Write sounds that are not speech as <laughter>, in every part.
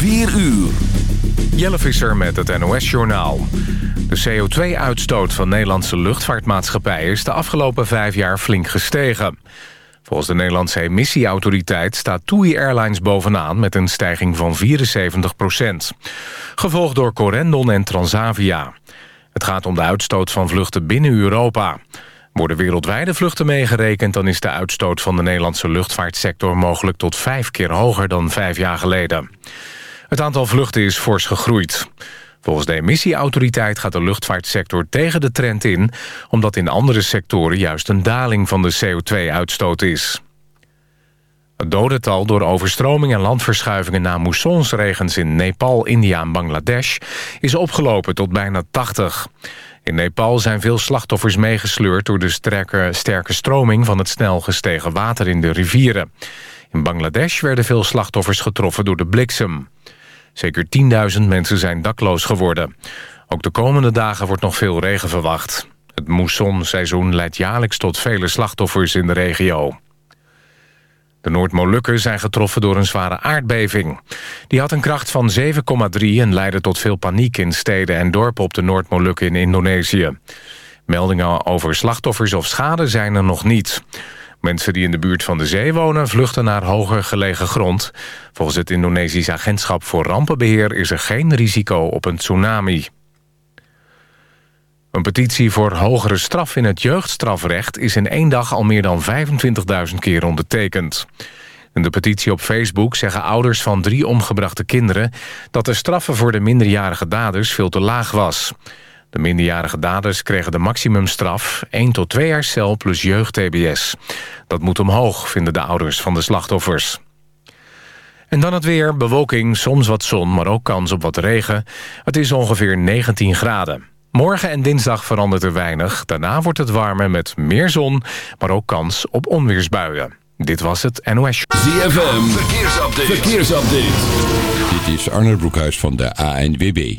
4 uur. Jelle Visser met het NOS-journaal. De CO2-uitstoot van Nederlandse luchtvaartmaatschappijen... is de afgelopen vijf jaar flink gestegen. Volgens de Nederlandse emissieautoriteit staat TUI Airlines bovenaan... met een stijging van 74 procent. Gevolgd door Corendon en Transavia. Het gaat om de uitstoot van vluchten binnen Europa... Worden wereldwijde vluchten meegerekend... dan is de uitstoot van de Nederlandse luchtvaartsector... mogelijk tot vijf keer hoger dan vijf jaar geleden. Het aantal vluchten is fors gegroeid. Volgens de emissieautoriteit gaat de luchtvaartsector tegen de trend in... omdat in andere sectoren juist een daling van de CO2-uitstoot is. Het dodental door overstroming en landverschuivingen... na moessonsregens in Nepal, India en Bangladesh... is opgelopen tot bijna 80. In Nepal zijn veel slachtoffers meegesleurd... door de sterke, sterke stroming van het snel gestegen water in de rivieren. In Bangladesh werden veel slachtoffers getroffen door de bliksem. Zeker 10.000 mensen zijn dakloos geworden. Ook de komende dagen wordt nog veel regen verwacht. Het moessonseizoen leidt jaarlijks tot vele slachtoffers in de regio. De Noord-Molukken zijn getroffen door een zware aardbeving. Die had een kracht van 7,3 en leidde tot veel paniek in steden en dorpen op de Noord-Molukken in Indonesië. Meldingen over slachtoffers of schade zijn er nog niet. Mensen die in de buurt van de zee wonen vluchten naar hoger gelegen grond. Volgens het Indonesisch Agentschap voor Rampenbeheer is er geen risico op een tsunami. Een petitie voor hogere straf in het jeugdstrafrecht... is in één dag al meer dan 25.000 keer ondertekend. In de petitie op Facebook zeggen ouders van drie omgebrachte kinderen... dat de straffen voor de minderjarige daders veel te laag was. De minderjarige daders kregen de maximumstraf... 1 tot 2 jaar cel plus jeugd-TBS. Dat moet omhoog, vinden de ouders van de slachtoffers. En dan het weer, bewolking, soms wat zon, maar ook kans op wat regen. Het is ongeveer 19 graden. Morgen en dinsdag verandert er weinig. Daarna wordt het warmer met meer zon, maar ook kans op onweersbuien. Dit was het NOS. ZFM, verkeersupdate. verkeersupdate. Dit is Arnold Broekhuis van de ANWB.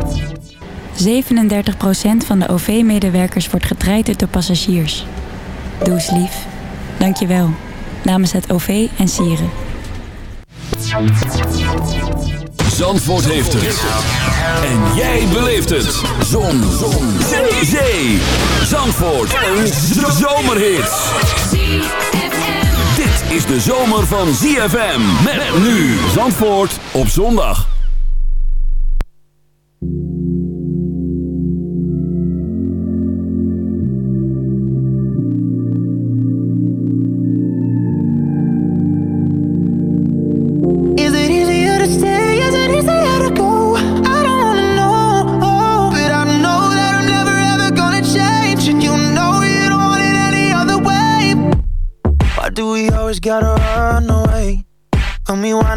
37% van de OV-medewerkers wordt getraind door passagiers. Doe eens lief. Dank je wel. Namens het OV en Sieren. Zandvoort heeft het. En jij beleeft het. Zon. Zon. Zee. Zee. Zandvoort. Een zomerhit. Dit is de zomer van ZFM. Met nu Zandvoort op zondag.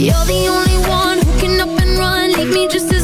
You're the only one who can up and run, leave me just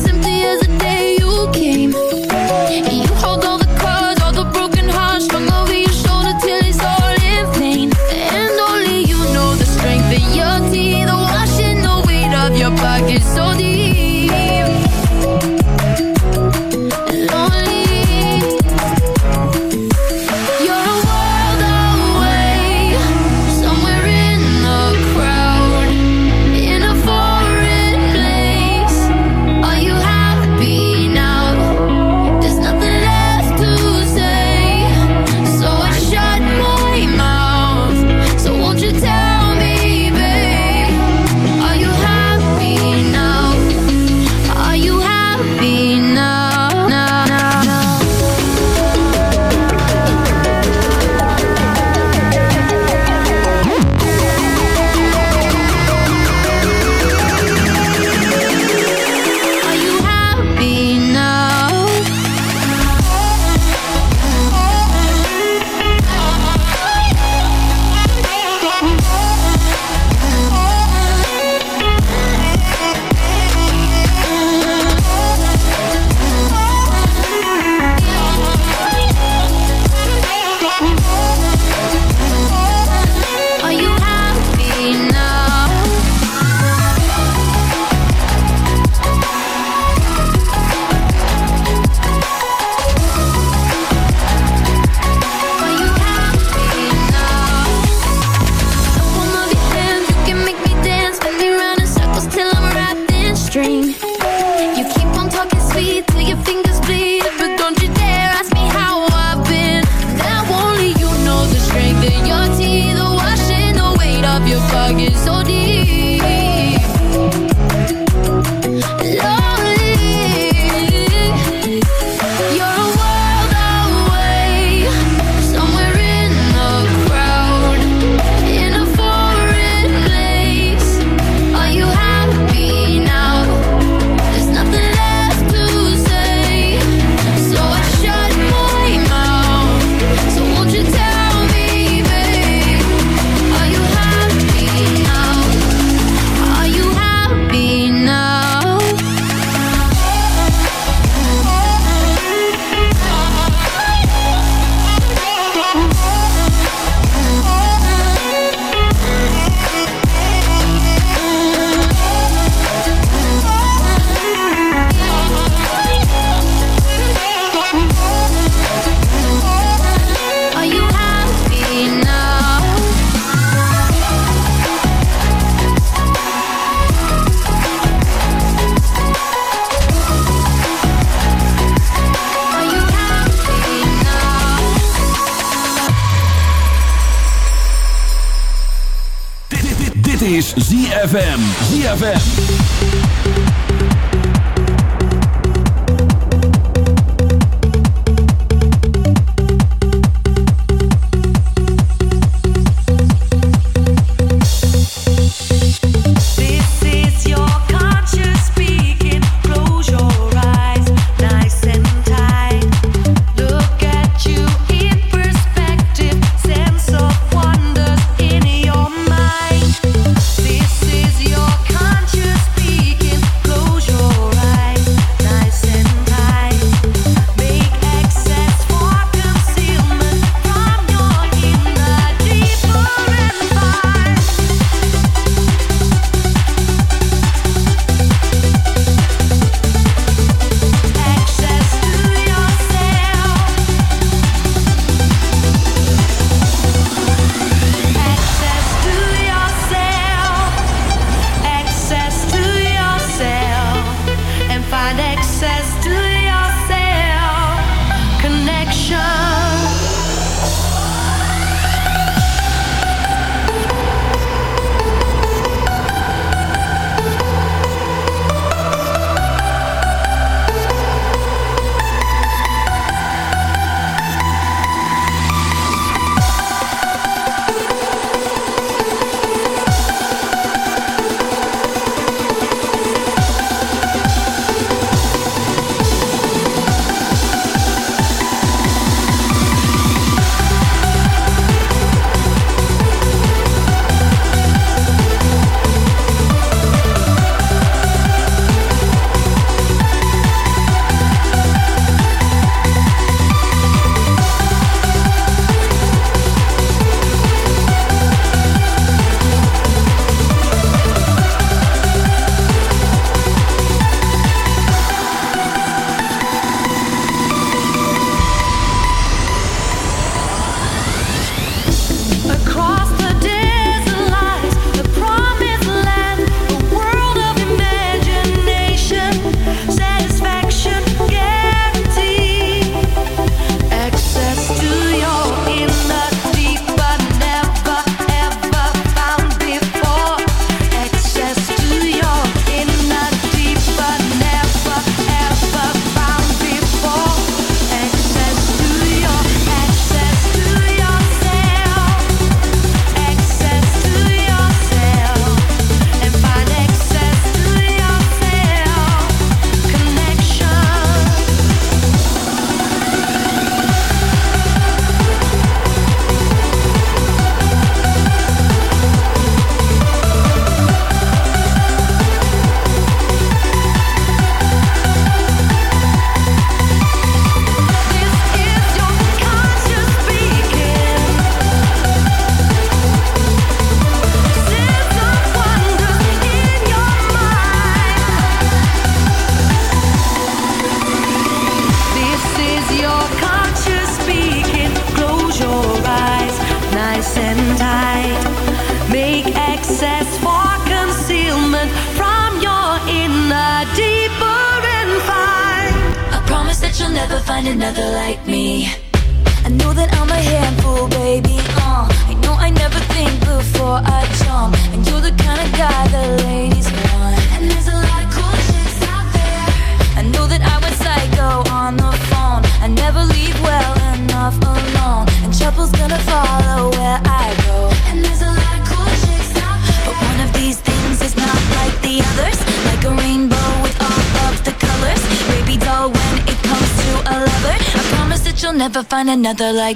another like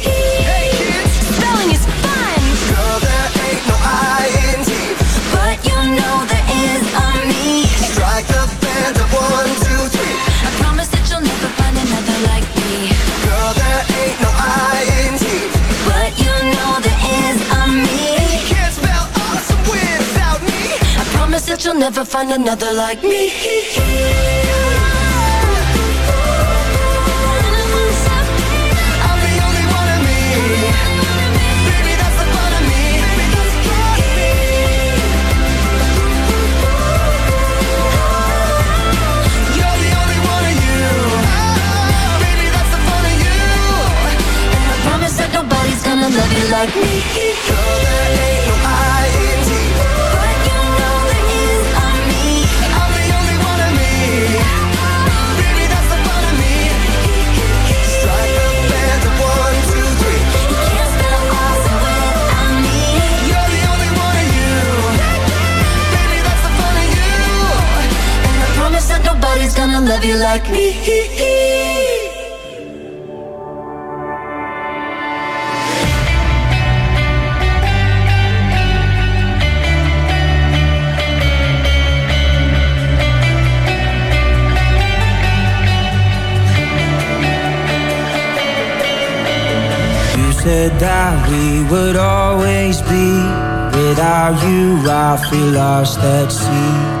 Strike the band of one, two, three. I promise that you'll never find another like me. Girl, there ain't no I in. But you know there is me. Can't spell awesome without me. I promise that you'll never find another like me. <laughs> love you like me. You said that we would always be. Without you, I feel lost at sea.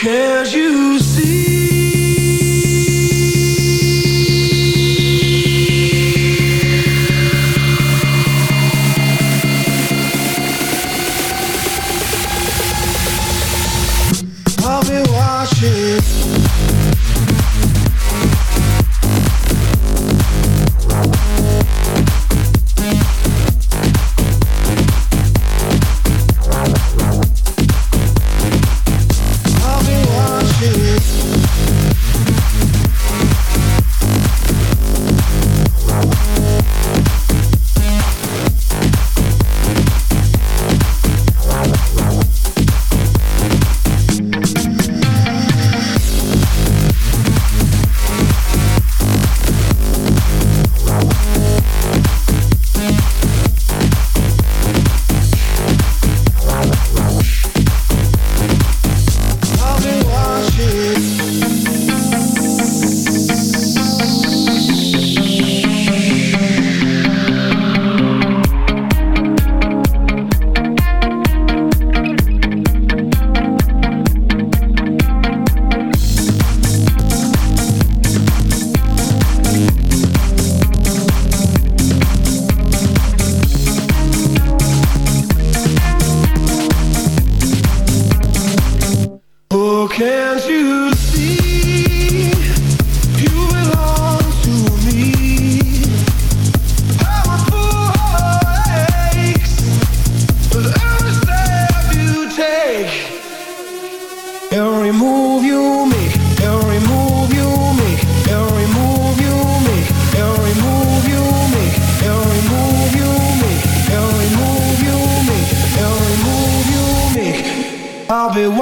Can't you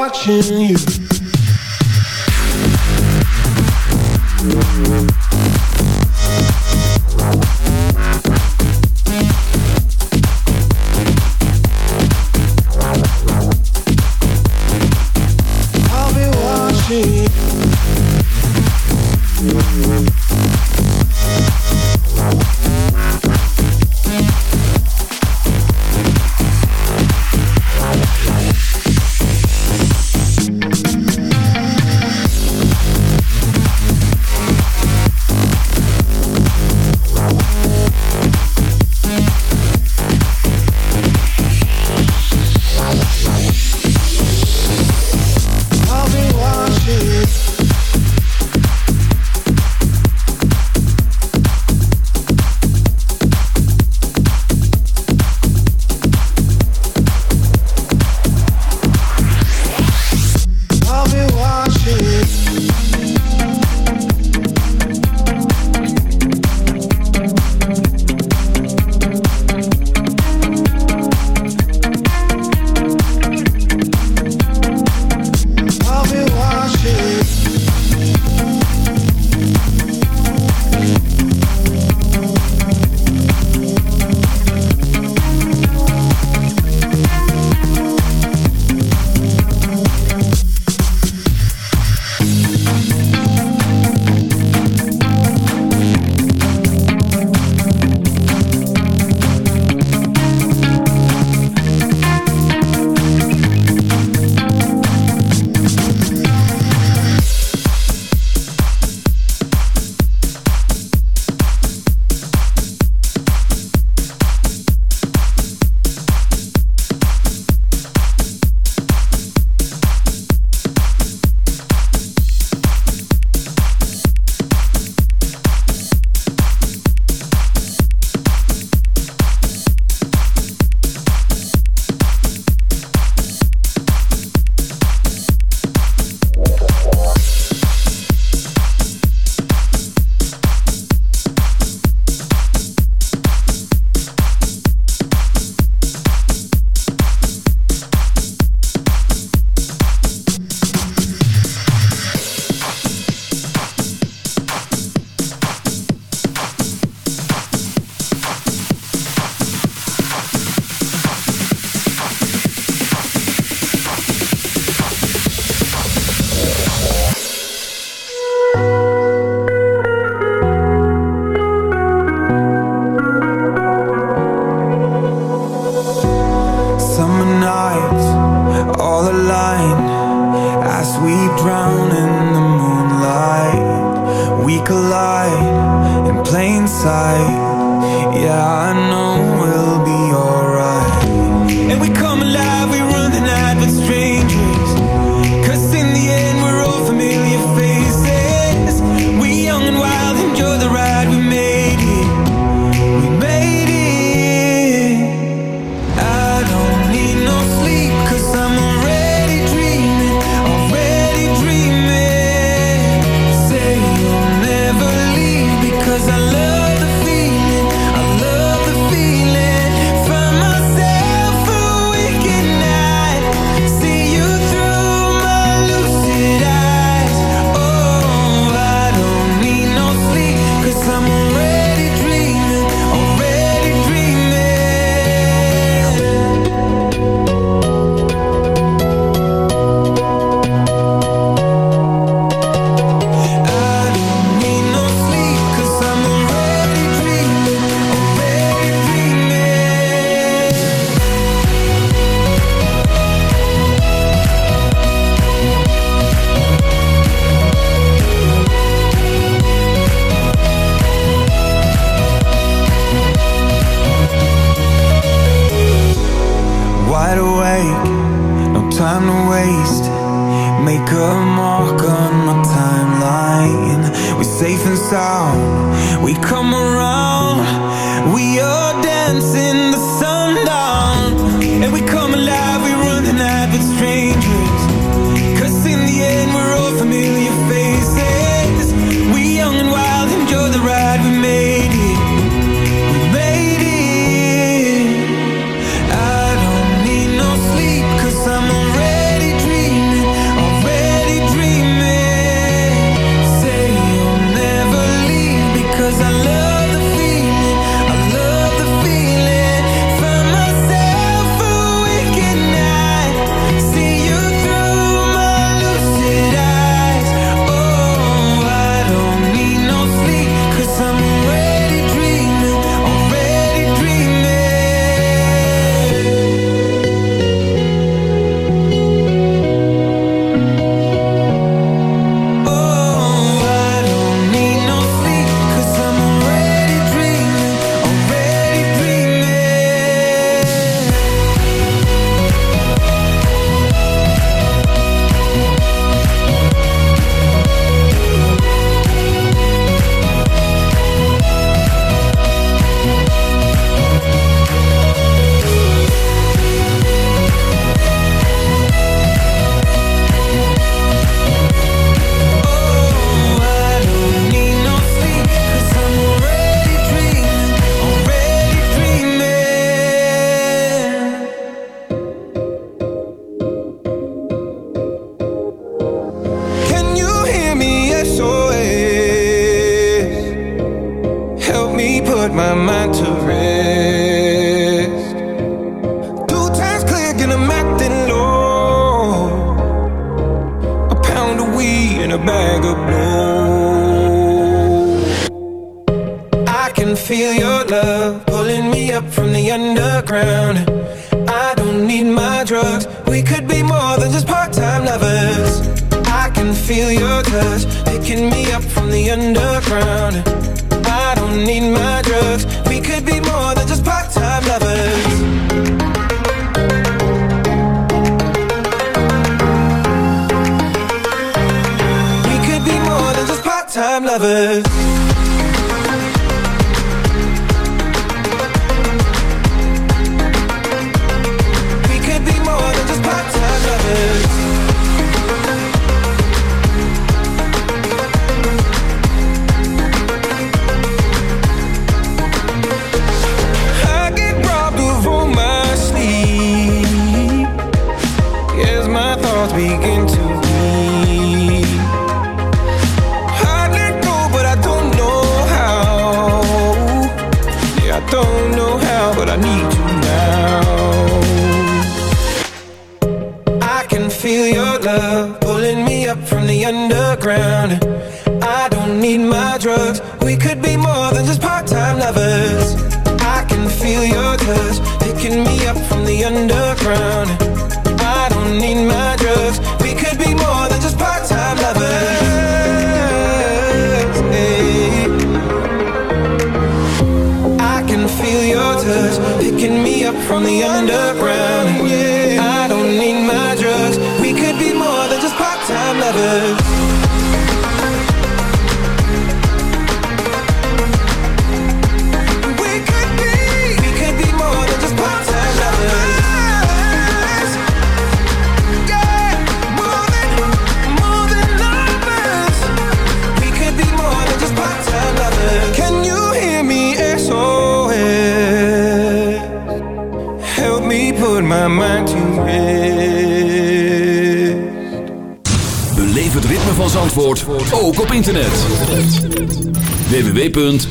watching you.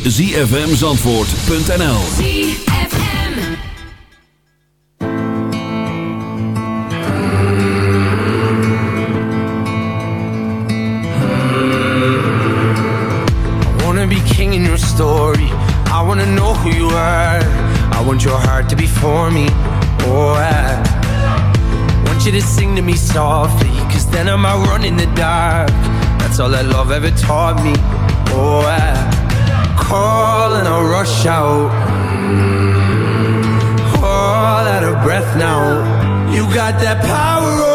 zfmzandvoort.nl wanna be king in your story. I wanna know who you are. I want your heart to be for me. Oh, I want you to sing to me softly Cause then I might in the dark. That's all that love ever taught me. Oh, I call and I rush out. All out of breath now. You got that power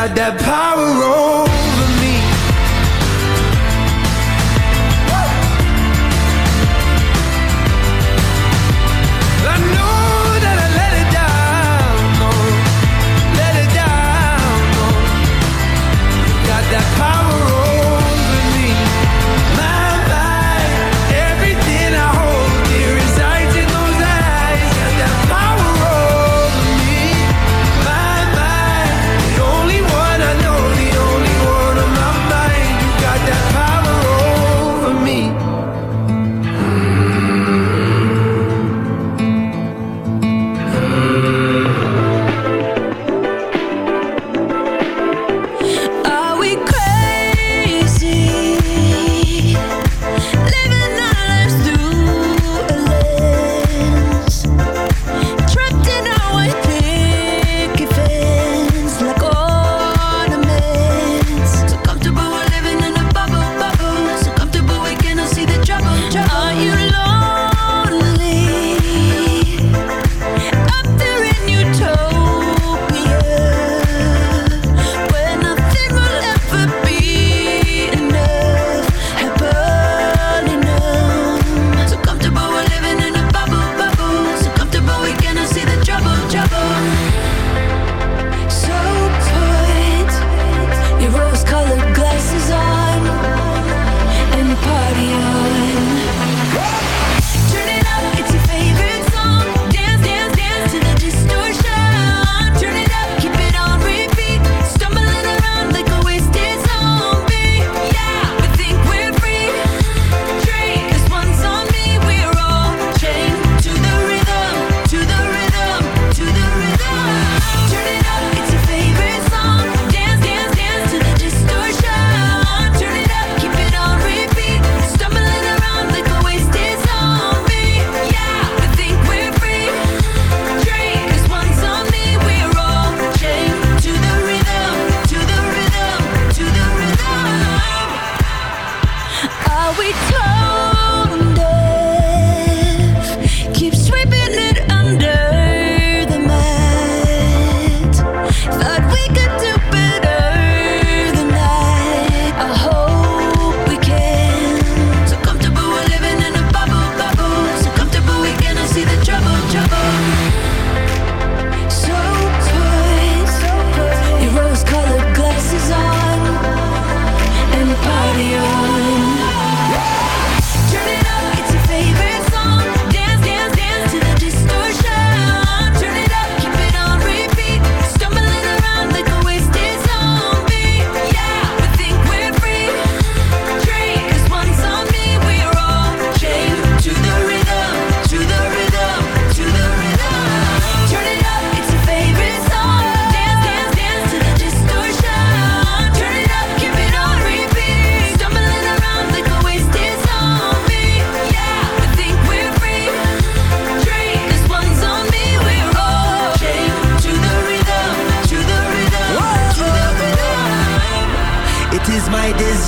got that power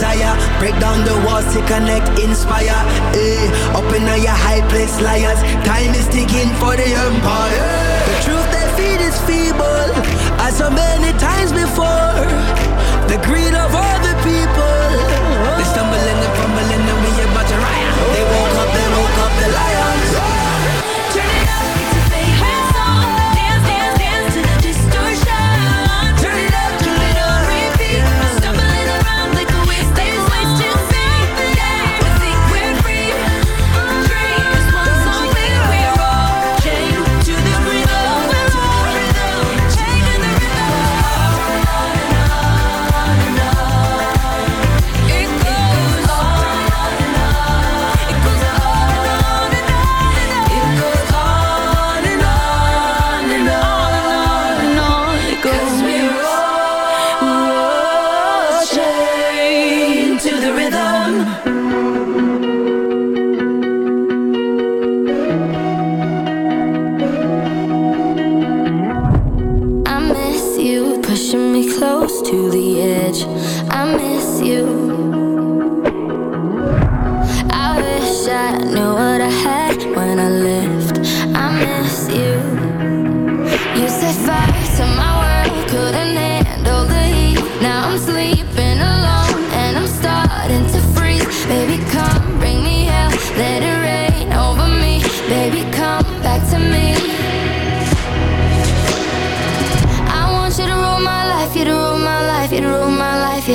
desire. Break down the walls to connect, inspire. Eh, open up your high place, liars. Time is ticking for the empire. The truth they feed is feeble, as so many times before. The greed of all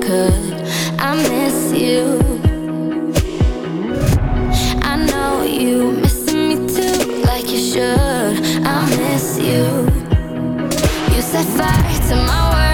could. I miss you. I know you me too, like you should. I miss you. You set fire to my world.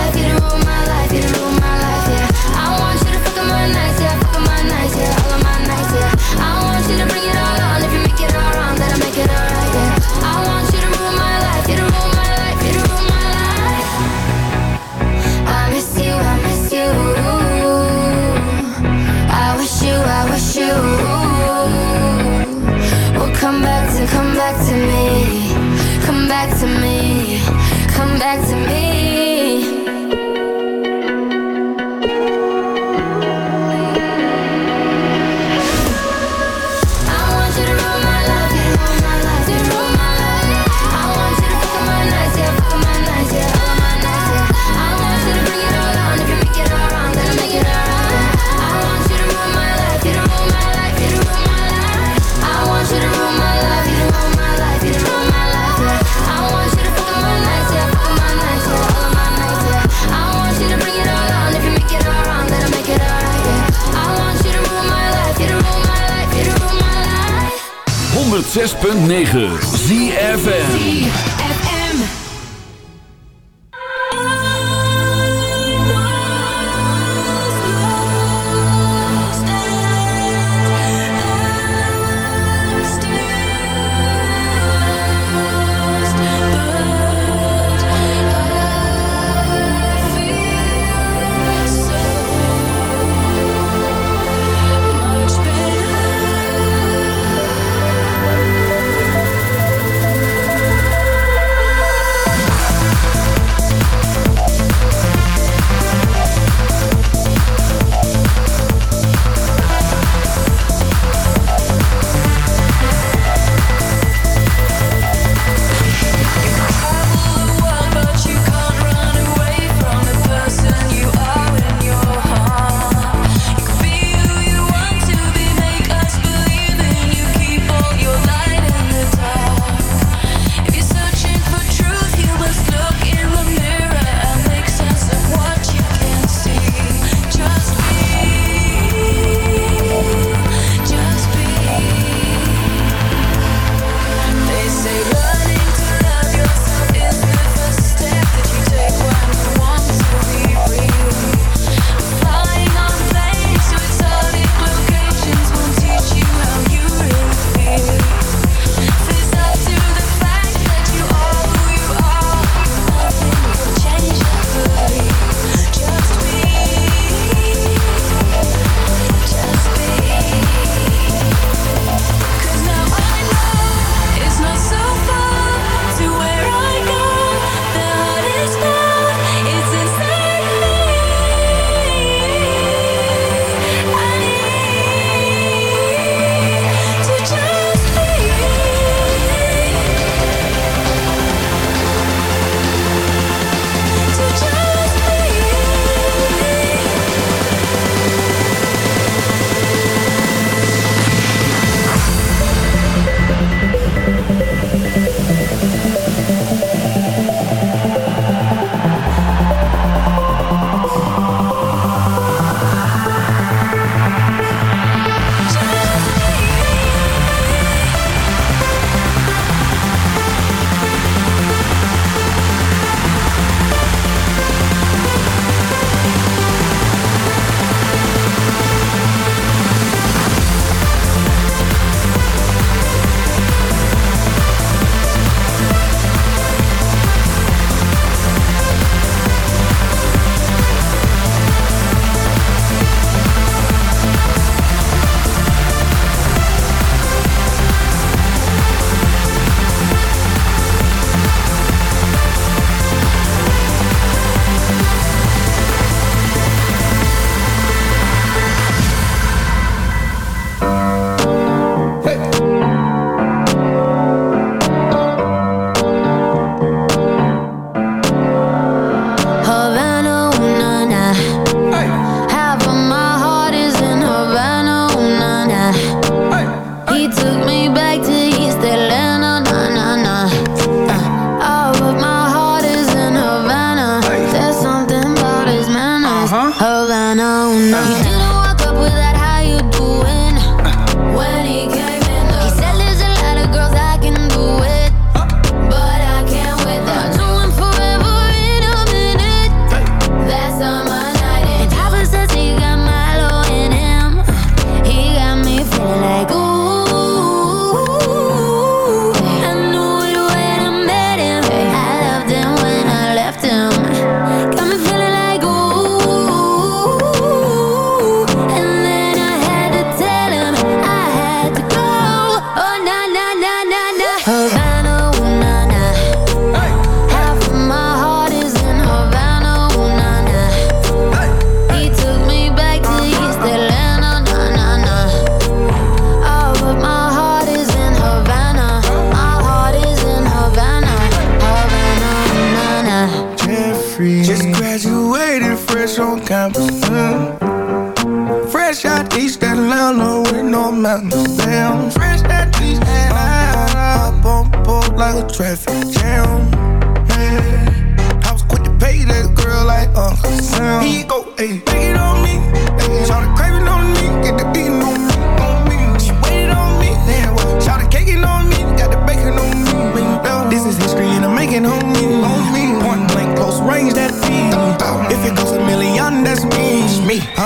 106.9 ZFN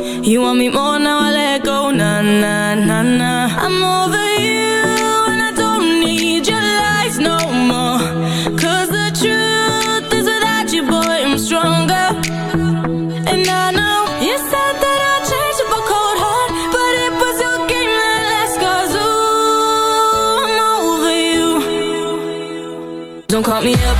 You want me more now? I let go. Nah, nah, nah, nah. I'm over you, and I don't need your lies no the truth is, without you, boy, I'm stronger. And I know you said that I'd cold heart, but it was your game that ooh, I'm over you. Don't call me up.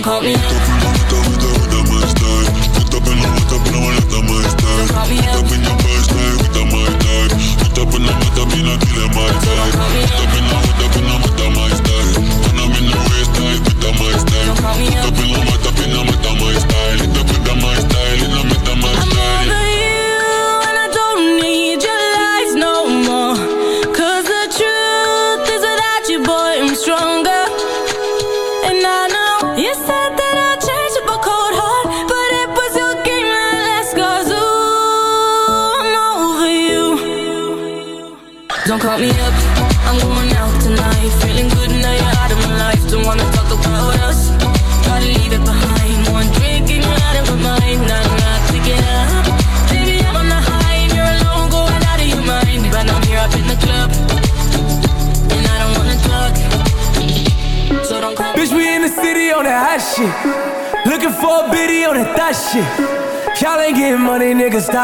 Don't call me. Hooked up and I'm hooked up and de hooked up in your first I'm my time. Up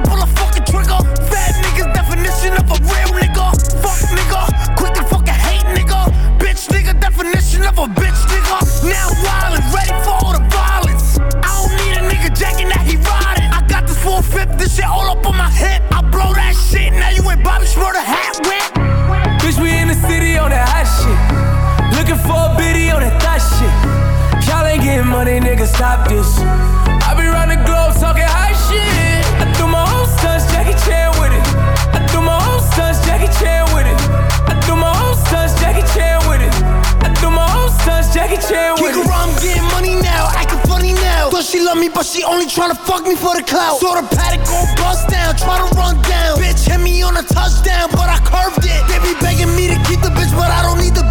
money, nigga, stop this. I be round the globe talking high shit. I do my own stunts, Jackie Chan with it. I do my own stunts, Jackie Chan with it. I do my own stunts, Jackie Chan with it. I do my own stunts, Jackie Chan with Kick it. around, I'm getting money now, acting funny now. Thought she love me, but she only tryna fuck me for the clout. Saw the paddock go bust down, try to run down. Bitch hit me on a touchdown, but I curved it. They be begging me to keep the bitch, but I don't need the